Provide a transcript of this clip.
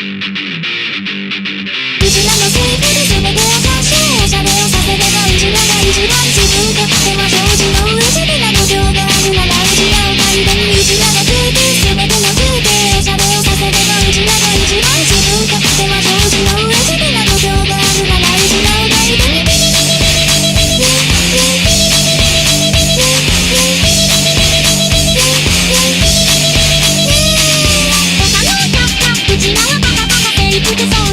うちらのせいでけそう。